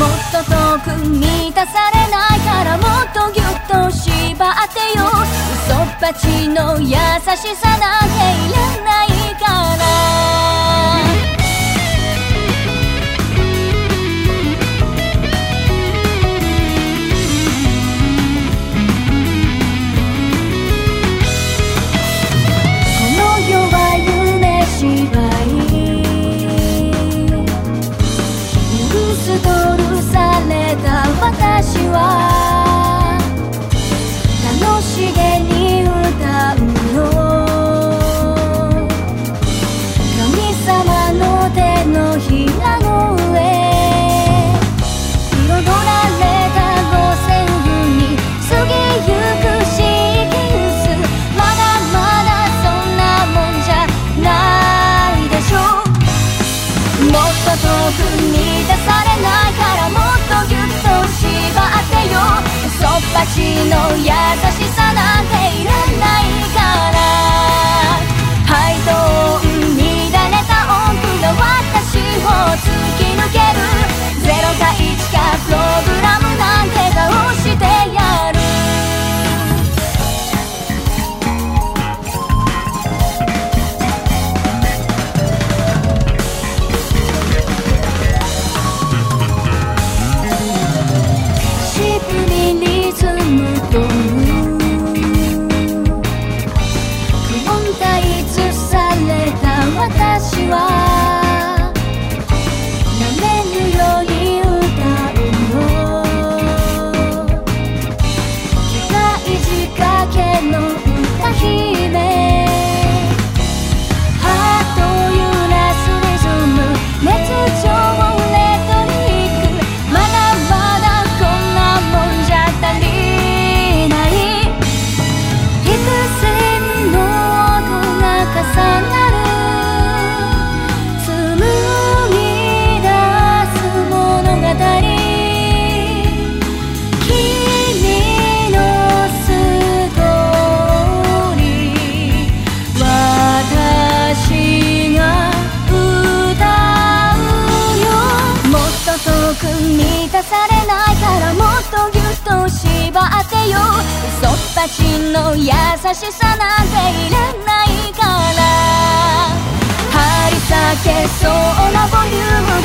もっと遠く満たされないからもっとぎゅっと縛ってよ。嘘っぱちの優しさなんていらないから。私はされないからもっとぎゅっと縛ってよ。そっぱちの優しさなんていらないから。張り裂けそうなボリューム